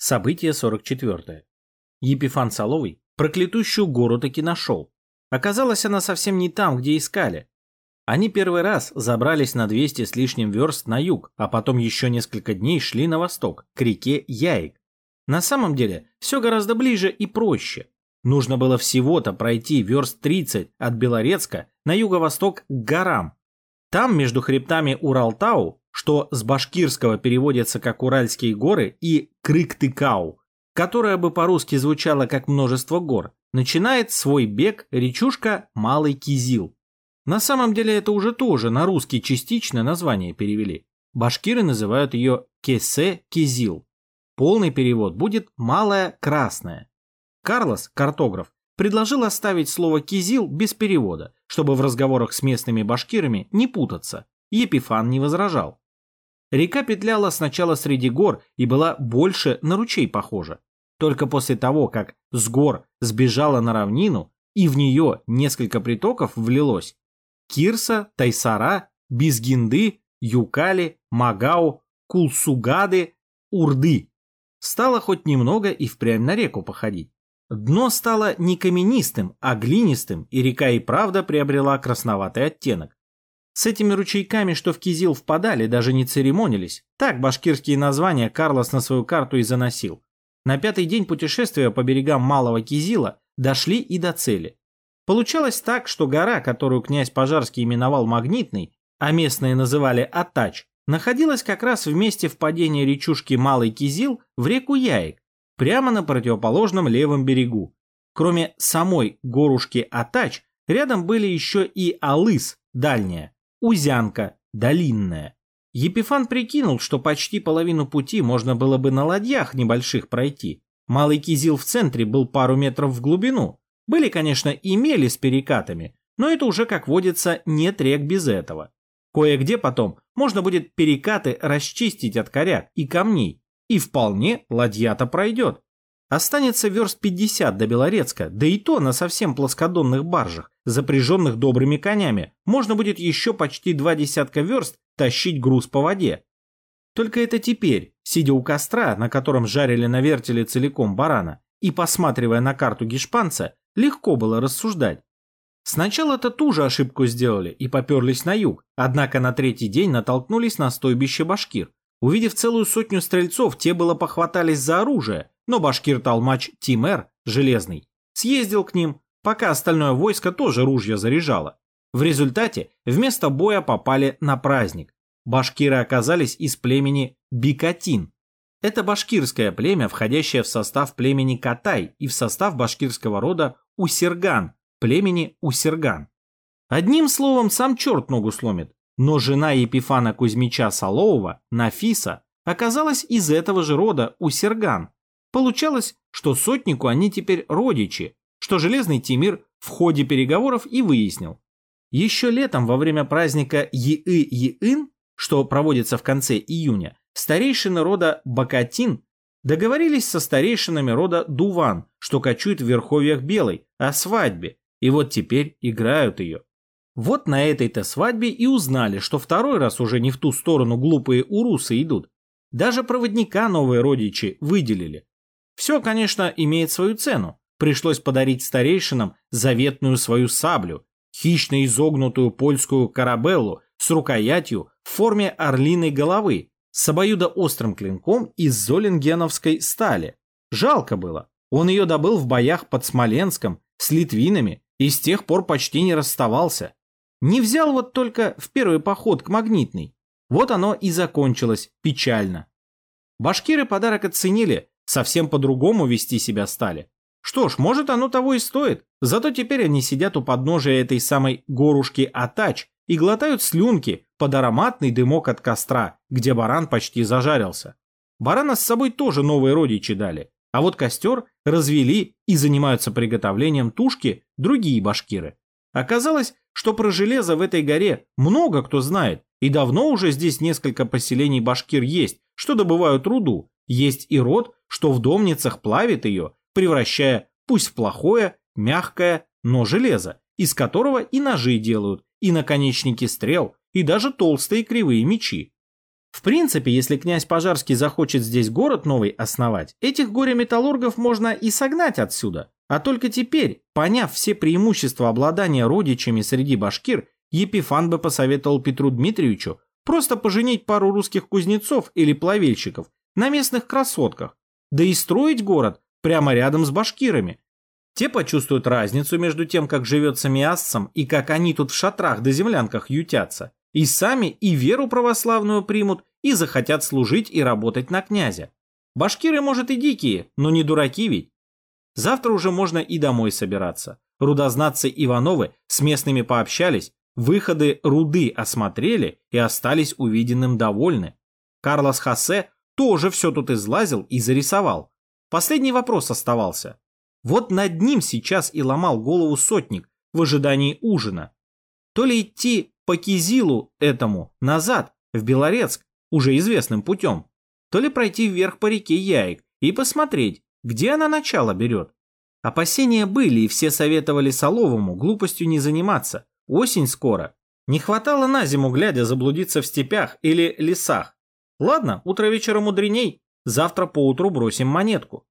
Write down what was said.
Событие 44. Епифан Соловый проклятущую гору таки нашел. Оказалось, она совсем не там, где искали. Они первый раз забрались на 200 с лишним верст на юг, а потом еще несколько дней шли на восток, к реке Яик. На самом деле, все гораздо ближе и проще. Нужно было всего-то пройти верст 30 от Белорецка на юго-восток к горам. Там, между хребтами Уралтау, что с башкирского переводится как Уральские горы, и Крыктыкау, которая бы по-русски звучала как множество гор, начинает свой бег речушка Малый Кизил. На самом деле это уже тоже на русский частично название перевели. Башкиры называют ее Кесе-Кизил. Полный перевод будет «Малая Красная». Карлос, картограф, предложил оставить слово «кизил» без перевода, чтобы в разговорах с местными башкирами не путаться. Епифан не возражал. Река петляла сначала среди гор и была больше на ручей похожа. Только после того, как с гор сбежала на равнину и в нее несколько притоков влилось, Кирса, Тайсара, Бизгинды, Юкали, Магау, Кулсугады, Урды. Стало хоть немного и впрямь на реку походить. Дно стало не каменистым, а глинистым, и река и правда приобрела красноватый оттенок. С этими ручейками, что в Кизил впадали, даже не церемонились. Так башкирские названия Карлос на свою карту и заносил. На пятый день путешествия по берегам Малого Кизила дошли и до цели. Получалось так, что гора, которую князь Пожарский именовал Магнитной, а местные называли Атач, находилась как раз в месте впадения речушки Малый Кизил в реку Яик, прямо на противоположном левом берегу. Кроме самой горушки Атач, рядом были еще и Алыс, дальняя, Узянка, долинная. Епифан прикинул, что почти половину пути можно было бы на ладьях небольших пройти. Малый кизил в центре был пару метров в глубину. Были, конечно, и мели с перекатами, но это уже, как водится, нет рек без этого. Кое-где потом можно будет перекаты расчистить от коряк и камней, и вполне ладья-то пройдет. Останется верст 50 до Белорецка, да и то на совсем плоскодонных баржах, запряженных добрыми конями. Можно будет еще почти два десятка верст тащить груз по воде. Только это теперь, сидя у костра, на котором жарили на вертеле целиком барана, и посматривая на карту гешпанца, легко было рассуждать. Сначала-то ту же ошибку сделали и поперлись на юг, однако на третий день натолкнулись на стойбище башкир. Увидев целую сотню стрельцов, те было похватались за оружие, но башкир-толмач Тимер, железный, съездил к ним, пока остальное войско тоже ружья заряжало. В результате вместо боя попали на праздник. Башкиры оказались из племени Бикатин. Это башкирское племя, входящее в состав племени Катай и в состав башкирского рода Усерган, племени Усерган. Одним словом, сам черт ногу сломит. Но жена Епифана Кузьмича Соловова, Нафиса, оказалась из этого же рода у Серган. Получалось, что сотнику они теперь родичи, что Железный Тимир в ходе переговоров и выяснил. Еще летом во время праздника Иы-Иын, что проводится в конце июня, старейшины рода Бакатин договорились со старейшинами рода Дуван, что кочуют в верховьях Белой, о свадьбе, и вот теперь играют ее. Вот на этой-то свадьбе и узнали, что второй раз уже не в ту сторону глупые урусы идут. Даже проводника новые родичи выделили. Все, конечно, имеет свою цену. Пришлось подарить старейшинам заветную свою саблю, хищно изогнутую польскую карабеллу с рукоятью в форме орлиной головы, с обоюдоострым клинком из золингеновской стали. Жалко было. Он ее добыл в боях под Смоленском с литвинами и с тех пор почти не расставался. Не взял вот только в первый поход к Магнитной. Вот оно и закончилось печально. Башкиры подарок оценили, совсем по-другому вести себя стали. Что ж, может оно того и стоит. Зато теперь они сидят у подножия этой самой горушки Атач и глотают слюнки под ароматный дымок от костра, где баран почти зажарился. Барана с собой тоже новые родичи дали, а вот костер развели и занимаются приготовлением тушки другие башкиры. Оказалось, что про железо в этой горе много кто знает, и давно уже здесь несколько поселений башкир есть, что добывают руду. Есть и род, что в домницах плавит ее, превращая пусть в плохое, мягкое, но железо, из которого и ножи делают, и наконечники стрел, и даже толстые кривые мечи. В принципе, если князь Пожарский захочет здесь город новый основать, этих горе-металлургов можно и согнать отсюда. А только теперь, поняв все преимущества обладания родичами среди башкир, Епифан бы посоветовал Петру Дмитриевичу просто поженить пару русских кузнецов или плавильщиков на местных красотках, да и строить город прямо рядом с башкирами. Те почувствуют разницу между тем, как живется миасцам и как они тут в шатрах да землянках ютятся, и сами и веру православную примут, и захотят служить и работать на князя. Башкиры, может, и дикие, но не дураки ведь. Завтра уже можно и домой собираться. Рудознатцы Ивановы с местными пообщались, выходы руды осмотрели и остались увиденным довольны. Карлос Хосе тоже все тут излазил и зарисовал. Последний вопрос оставался. Вот над ним сейчас и ломал голову сотник в ожидании ужина. То ли идти по Кизилу этому назад, в Белорецк, уже известным путем, то ли пройти вверх по реке Яик и посмотреть, где она начало берет. Опасения были, и все советовали Соловому глупостью не заниматься. Осень скоро. Не хватало на зиму, глядя, заблудиться в степях или лесах. Ладно, утро вечера мудреней, завтра поутру бросим монетку.